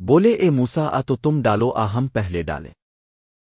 بولے اے موسا آ تو تم ڈالو آ ہم پہلے ڈالے